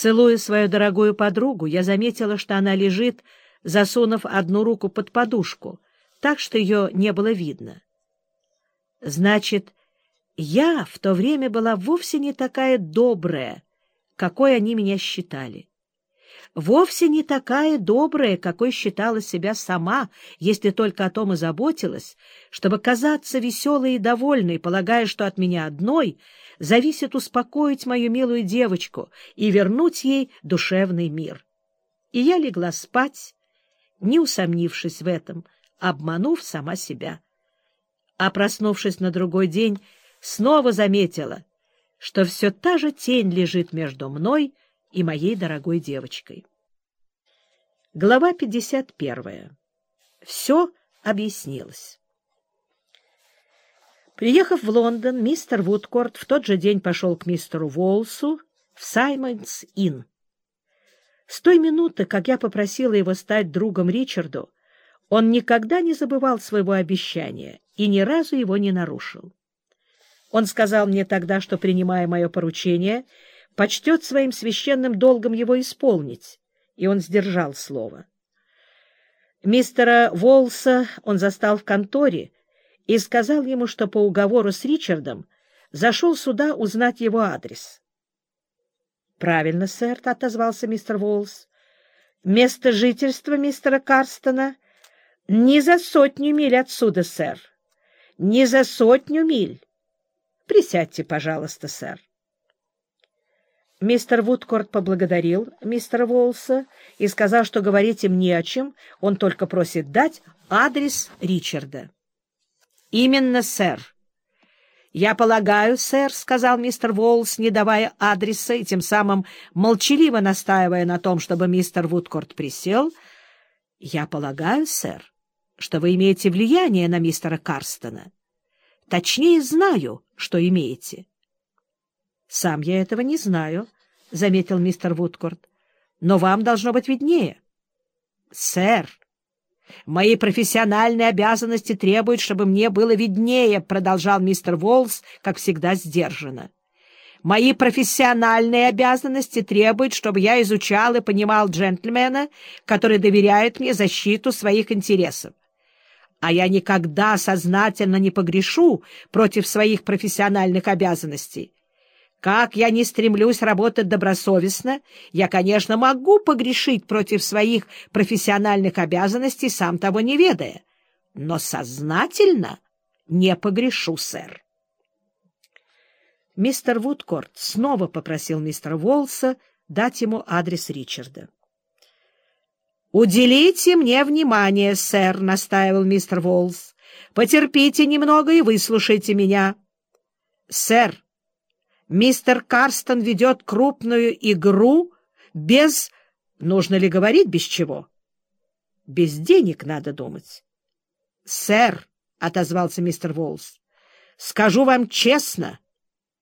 Целуя свою дорогую подругу, я заметила, что она лежит, засунув одну руку под подушку, так что ее не было видно. Значит, я в то время была вовсе не такая добрая, какой они меня считали. Вовсе не такая добрая, какой считала себя сама, если только о том и заботилась, чтобы казаться веселой и довольной, полагая, что от меня одной зависит успокоить мою милую девочку и вернуть ей душевный мир. И я легла спать, не усомнившись в этом, обманув сама себя. А проснувшись на другой день, снова заметила, что все та же тень лежит между мной и моей дорогой девочкой. Глава 51. Все объяснилось. Приехав в Лондон, мистер Вудкорт в тот же день пошел к мистеру Волсу в Саймонс-Инн. С той минуты, как я попросила его стать другом Ричарду, он никогда не забывал своего обещания и ни разу его не нарушил. Он сказал мне тогда, что, принимая мое поручение, почтет своим священным долгом его исполнить, и он сдержал слово. Мистера Волса он застал в конторе и сказал ему, что по уговору с Ричардом зашел сюда узнать его адрес. — Правильно, сэр, — отозвался мистер Волс. — Место жительства мистера Карстона не за сотню миль отсюда, сэр. Не за сотню миль. Присядьте, пожалуйста, сэр. Мистер Вудкорт поблагодарил мистера Волса и сказал, что говорить им не о чем, он только просит дать адрес Ричарда. — Именно, сэр. — Я полагаю, сэр, — сказал мистер Волс, не давая адреса и тем самым молчаливо настаивая на том, чтобы мистер Вудкорт присел. — Я полагаю, сэр, что вы имеете влияние на мистера Карстона. Точнее, знаю, что имеете. — Сам я этого не знаю, — заметил мистер Вудкорт. — Но вам должно быть виднее. — Сэр, мои профессиональные обязанности требуют, чтобы мне было виднее, — продолжал мистер Волс, как всегда сдержанно. Мои профессиональные обязанности требуют, чтобы я изучал и понимал джентльмена, который доверяет мне защиту своих интересов а я никогда сознательно не погрешу против своих профессиональных обязанностей. Как я не стремлюсь работать добросовестно, я, конечно, могу погрешить против своих профессиональных обязанностей, сам того не ведая, но сознательно не погрешу, сэр. Мистер Вудкорт снова попросил мистера Волса дать ему адрес Ричарда. «Уделите мне внимание, сэр», — настаивал мистер Волс. «Потерпите немного и выслушайте меня». «Сэр, мистер Карстон ведет крупную игру без... Нужно ли говорить без чего?» «Без денег, надо думать». «Сэр», — отозвался мистер Волс, — «скажу вам честно».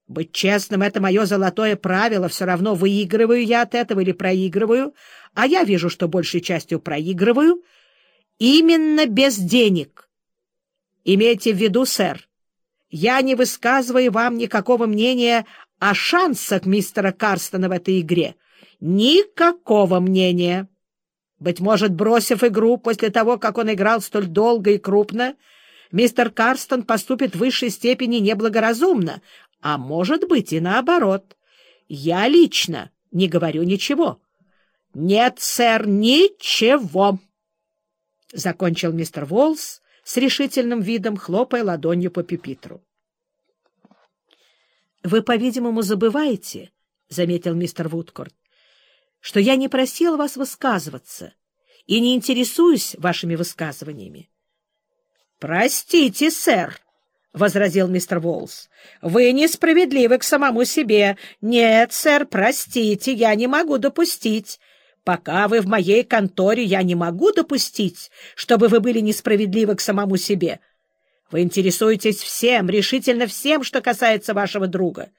Быть честным — это мое золотое правило, все равно выигрываю я от этого или проигрываю, а я вижу, что большей частью проигрываю, именно без денег. Имейте в виду, сэр, я не высказываю вам никакого мнения о шансах мистера Карстона в этой игре. Никакого мнения. Быть может, бросив игру после того, как он играл столь долго и крупно, мистер Карстон поступит в высшей степени неблагоразумно, а может быть и наоборот. Я лично не говорю ничего. — Нет, сэр, ничего! — закончил мистер Волс с решительным видом, хлопая ладонью по пепитру. — Вы, по-видимому, забываете, — заметил мистер Вудкорт, — что я не просил вас высказываться и не интересуюсь вашими высказываниями. — Простите, сэр, — возразил мистер Волс. — Вы несправедливы к самому себе. Нет, сэр, простите, я не могу допустить. Пока вы в моей конторе, я не могу допустить, чтобы вы были несправедливы к самому себе. Вы интересуетесь всем, решительно всем, что касается вашего друга.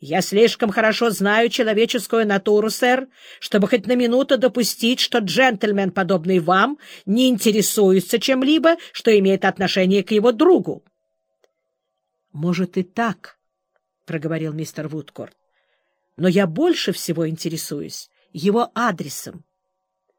Я слишком хорошо знаю человеческую натуру, сэр, чтобы хоть на минуту допустить, что джентльмен, подобный вам, не интересуется чем-либо, что имеет отношение к его другу. — Может, и так, — проговорил мистер Вудкорт. — но я больше всего интересуюсь его адресом.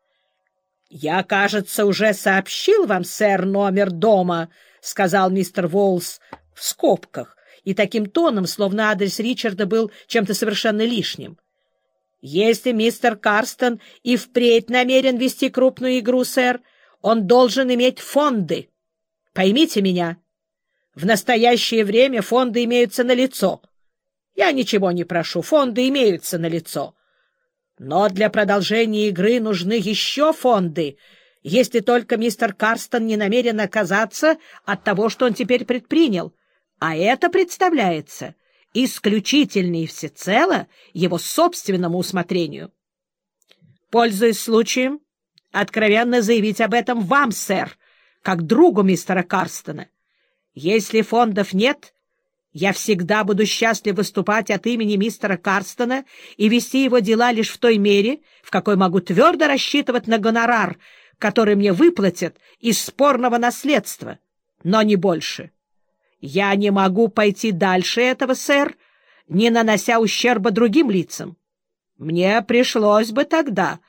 — Я, кажется, уже сообщил вам, сэр, номер дома, — сказал мистер Волс в скобках, и таким тоном, словно адрес Ричарда был чем-то совершенно лишним. Если мистер Карстон и впредь намерен вести крупную игру, сэр, он должен иметь фонды. Поймите меня, в настоящее время фонды имеются на лицо. Я ничего не прошу, фонды имеются на лицо. Но для продолжения игры нужны еще фонды, если только мистер Карстон не намерен отказаться от того, что он теперь предпринял. А это представляется исключительно и всецело его собственному усмотрению. Пользуясь случаем, откровенно заявить об этом вам, сэр, как другу мистера Карстона. Если фондов нет, я всегда буду счастлив выступать от имени мистера Карстона и вести его дела лишь в той мере, в какой могу твердо рассчитывать на гонорар, который мне выплатят из спорного наследства, но не больше. Я не могу пойти дальше этого, сэр, не нанося ущерба другим лицам. Мне пришлось бы тогда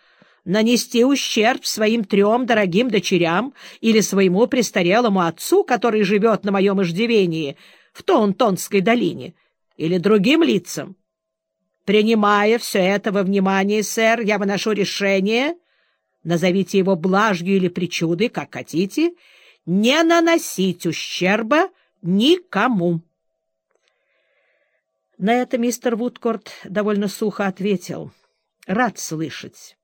нанести ущерб своим трем дорогим дочерям или своему престарелому отцу, который живет на моем иждивении в Тонтонской долине, или другим лицам. Принимая все это во внимание, сэр, я выношу решение, назовите его блажью или причудой, как хотите, не наносить ущерба Никому. На это мистер Вудкорт довольно сухо ответил. Рад слышать.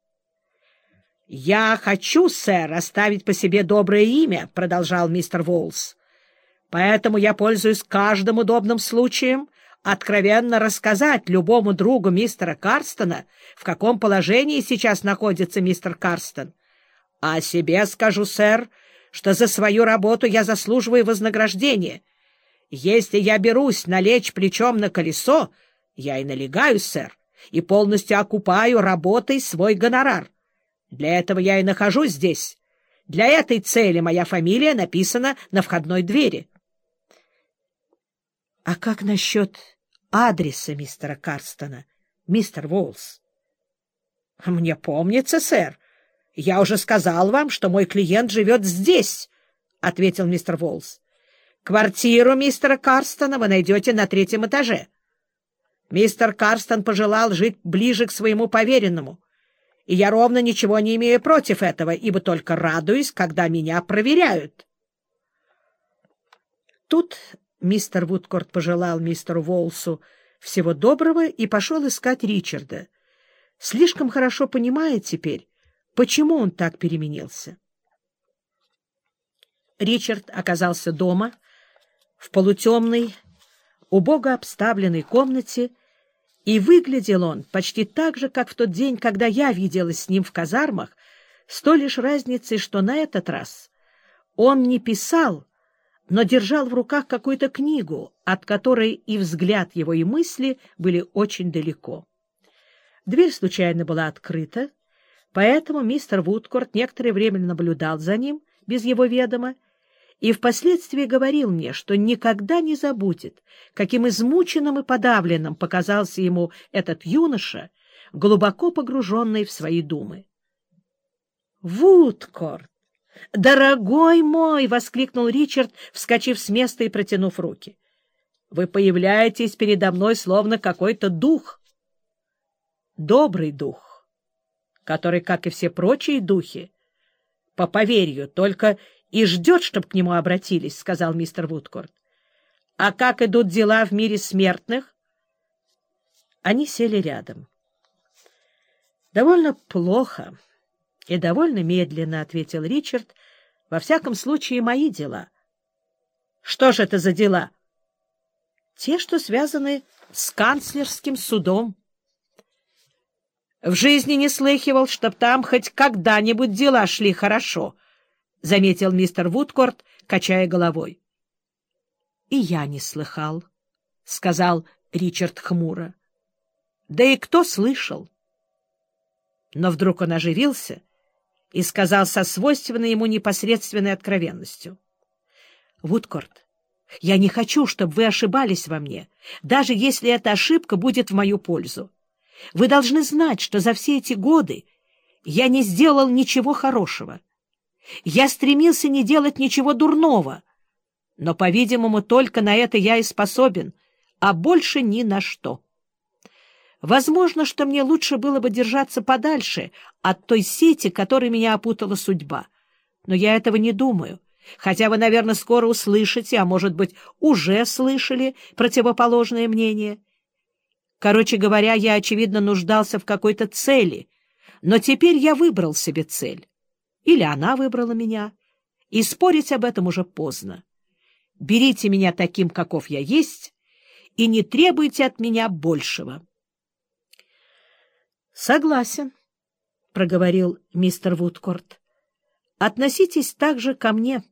— Я хочу, сэр, оставить по себе доброе имя, — продолжал мистер Волс. — Поэтому я пользуюсь каждым удобным случаем откровенно рассказать любому другу мистера Карстона, в каком положении сейчас находится мистер Карстон. А себе скажу, сэр, что за свою работу я заслуживаю вознаграждения. Если я берусь налечь плечом на колесо, я и налегаю, сэр, и полностью окупаю работой свой гонорар. Для этого я и нахожусь здесь. Для этой цели моя фамилия написана на входной двери. — А как насчет адреса мистера Карстона, мистер Волс? — Мне помнится, сэр. Я уже сказал вам, что мой клиент живет здесь, — ответил мистер Волс. Квартиру мистера Карстона вы найдете на третьем этаже. Мистер Карстон пожелал жить ближе к своему поверенному, и я ровно ничего не имею против этого, ибо только радуюсь, когда меня проверяют. Тут мистер Вудкорт пожелал мистеру Волсу всего доброго и пошел искать Ричарда. Слишком хорошо понимает теперь, почему он так переменился. Ричард оказался дома — в полутемной, убого обставленной комнате, и выглядел он почти так же, как в тот день, когда я виделась с ним в казармах, с той лишь разницей, что на этот раз он не писал, но держал в руках какую-то книгу, от которой и взгляд его, и мысли были очень далеко. Дверь случайно была открыта, поэтому мистер Вудкорт некоторое время наблюдал за ним без его ведома и впоследствии говорил мне, что никогда не забудет, каким измученным и подавленным показался ему этот юноша, глубоко погруженный в свои думы. «Вудкорт! Дорогой мой!» — воскликнул Ричард, вскочив с места и протянув руки. «Вы появляетесь передо мной словно какой-то дух. Добрый дух, который, как и все прочие духи, по поверью, только и ждет, чтобы к нему обратились, — сказал мистер Вудкорт. — А как идут дела в мире смертных? Они сели рядом. — Довольно плохо и довольно медленно, — ответил Ричард. — Во всяком случае, мои дела. — Что же это за дела? — Те, что связаны с канцлерским судом. В жизни не слыхивал, чтоб там хоть когда-нибудь дела шли хорошо —— заметил мистер Вудкорт, качая головой. — И я не слыхал, — сказал Ричард хмуро. — Да и кто слышал? Но вдруг он оживился и сказал со свойственной ему непосредственной откровенностью. — Вудкорт, я не хочу, чтобы вы ошибались во мне, даже если эта ошибка будет в мою пользу. Вы должны знать, что за все эти годы я не сделал ничего хорошего. Я стремился не делать ничего дурного, но, по-видимому, только на это я и способен, а больше ни на что. Возможно, что мне лучше было бы держаться подальше от той сети, которой меня опутала судьба. Но я этого не думаю, хотя вы, наверное, скоро услышите, а, может быть, уже слышали противоположное мнение. Короче говоря, я, очевидно, нуждался в какой-то цели, но теперь я выбрал себе цель. Или она выбрала меня, и спорить об этом уже поздно. Берите меня таким, каков я есть, и не требуйте от меня большего. — Согласен, — проговорил мистер Вудкорт. — Относитесь также ко мне.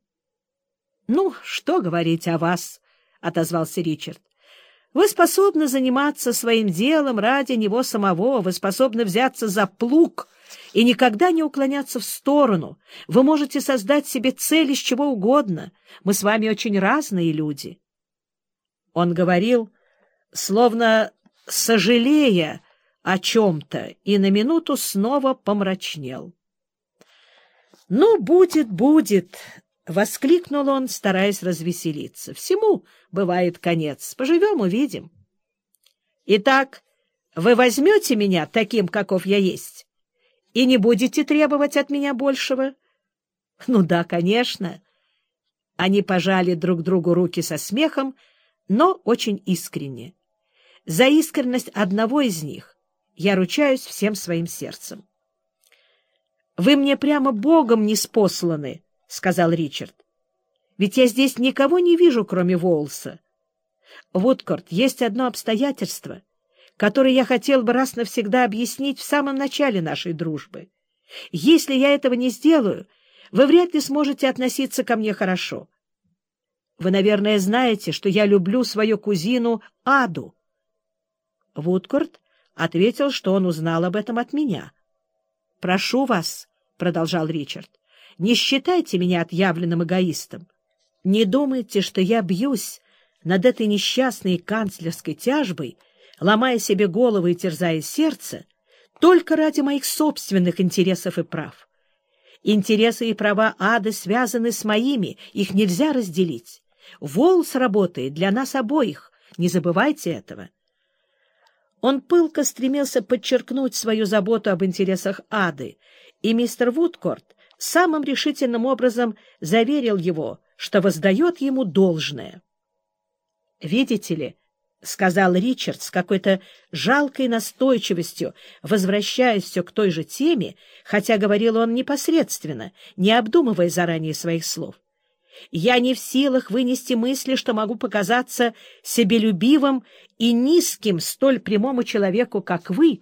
— Ну, что говорить о вас, — отозвался Ричард. — Вы способны заниматься своим делом ради него самого, вы способны взяться за плуг и никогда не уклоняться в сторону. Вы можете создать себе цель из чего угодно. Мы с вами очень разные люди. Он говорил, словно сожалея о чем-то, и на минуту снова помрачнел. «Ну, будет, будет!» — воскликнул он, стараясь развеселиться. «Всему бывает конец. Поживем — увидим. Итак, вы возьмете меня таким, каков я есть?» и не будете требовать от меня большего? — Ну да, конечно. Они пожали друг другу руки со смехом, но очень искренне. За искренность одного из них я ручаюсь всем своим сердцем. — Вы мне прямо богом не спосланы, — сказал Ричард. — Ведь я здесь никого не вижу, кроме Волса. Вудкорт, есть одно обстоятельство — который я хотел бы раз навсегда объяснить в самом начале нашей дружбы. Если я этого не сделаю, вы вряд ли сможете относиться ко мне хорошо. Вы, наверное, знаете, что я люблю свою кузину Аду. Вудкорт ответил, что он узнал об этом от меня. — Прошу вас, — продолжал Ричард, — не считайте меня отъявленным эгоистом. Не думайте, что я бьюсь над этой несчастной канцлерской тяжбой, — ломая себе голову и терзая сердце, только ради моих собственных интересов и прав. Интересы и права ады связаны с моими, их нельзя разделить. Волс работает для нас обоих, не забывайте этого. Он пылко стремился подчеркнуть свою заботу об интересах ады, и мистер Вудкорт самым решительным образом заверил его, что воздает ему должное. Видите ли, — сказал Ричард с какой-то жалкой настойчивостью, возвращаясь все к той же теме, хотя говорил он непосредственно, не обдумывая заранее своих слов. «Я не в силах вынести мысли, что могу показаться себелюбивым и низким столь прямому человеку, как вы,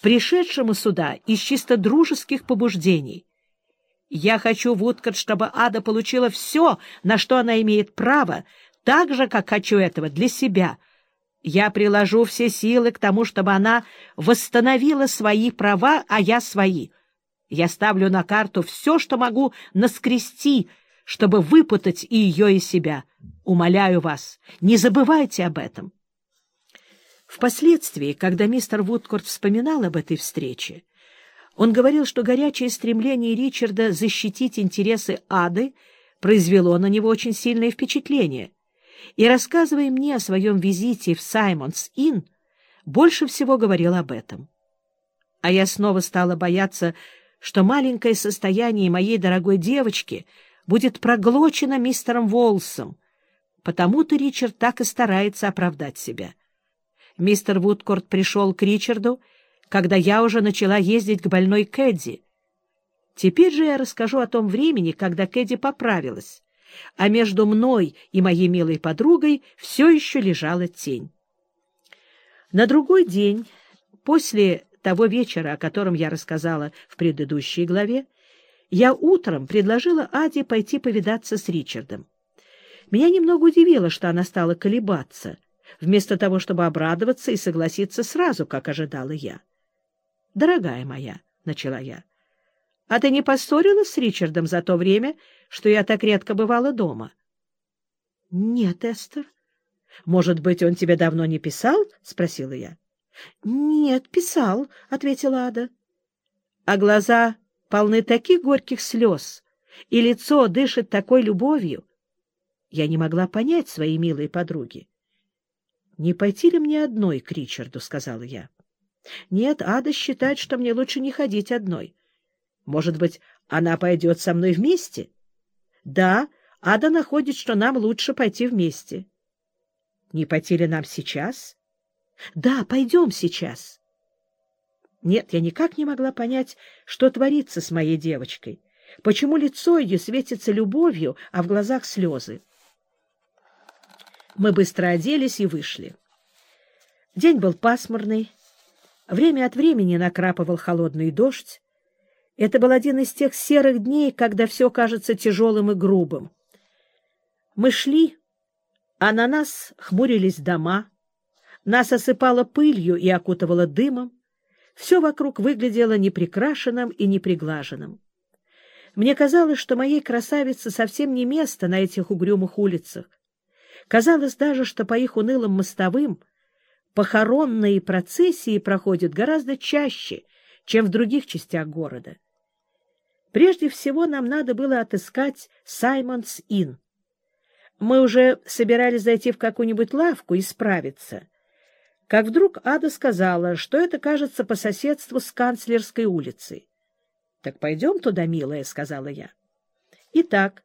пришедшему сюда из чисто дружеских побуждений. Я хочу, Вудкот, чтобы Ада получила все, на что она имеет право, так же, как хочу этого для себя» Я приложу все силы к тому, чтобы она восстановила свои права, а я свои. Я ставлю на карту все, что могу наскрести, чтобы выпутать и ее, и себя. Умоляю вас, не забывайте об этом. Впоследствии, когда мистер Вудкорт вспоминал об этой встрече, он говорил, что горячее стремление Ричарда защитить интересы Ады произвело на него очень сильное впечатление — и, рассказывая мне о своем визите в Саймонс-Инн, больше всего говорил об этом. А я снова стала бояться, что маленькое состояние моей дорогой девочки будет проглочено мистером Волсом, потому-то Ричард так и старается оправдать себя. Мистер Вудкорт пришел к Ричарду, когда я уже начала ездить к больной Кэдди. Теперь же я расскажу о том времени, когда Кэдди поправилась а между мной и моей милой подругой все еще лежала тень. На другой день, после того вечера, о котором я рассказала в предыдущей главе, я утром предложила Аде пойти повидаться с Ричардом. Меня немного удивило, что она стала колебаться, вместо того, чтобы обрадоваться и согласиться сразу, как ожидала я. «Дорогая моя», — начала я, — «а ты не поссорилась с Ричардом за то время, что я так редко бывала дома? — Нет, Эстер. — Может быть, он тебе давно не писал? — спросила я. — Нет, писал, — ответила Ада. А глаза полны таких горьких слез, и лицо дышит такой любовью. Я не могла понять своей милой подруги. — Не пойти ли мне одной к Ричарду? — сказала я. — Нет, Ада считает, что мне лучше не ходить одной. Может быть, она пойдет со мной вместе? — Да, Ада находит, что нам лучше пойти вместе. — Не пойти ли нам сейчас? — Да, пойдем сейчас. Нет, я никак не могла понять, что творится с моей девочкой. Почему лицо ее светится любовью, а в глазах слезы? Мы быстро оделись и вышли. День был пасмурный. Время от времени накрапывал холодный дождь. Это был один из тех серых дней, когда все кажется тяжелым и грубым. Мы шли, а на нас хмурились дома, нас осыпало пылью и окутывало дымом, все вокруг выглядело неприкрашенным и неприглаженным. Мне казалось, что моей красавице совсем не место на этих угрюмых улицах. Казалось даже, что по их унылым мостовым похоронные процессии проходят гораздо чаще, чем в других частях города. Прежде всего нам надо было отыскать Саймонс-Инн. Мы уже собирались зайти в какую-нибудь лавку и справиться, как вдруг Ада сказала, что это, кажется, по соседству с канцлерской улицей. — Так пойдем туда, милая, — сказала я. Итак,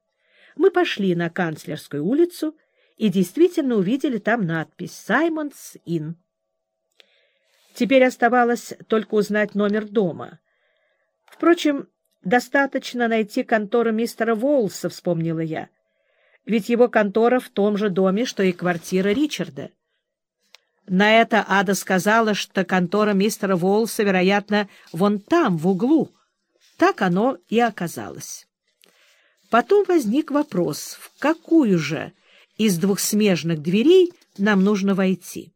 мы пошли на канцлерскую улицу и действительно увидели там надпись «Саймонс Ин». Теперь оставалось только узнать номер дома. Впрочем, достаточно найти контору мистера Волса, вспомнила я ведь его контора в том же доме, что и квартира Ричарда. На это Ада сказала, что контора мистера Волса, вероятно, вон там, в углу. Так оно и оказалось. Потом возник вопрос, в какую же из двух смежных дверей нам нужно войти.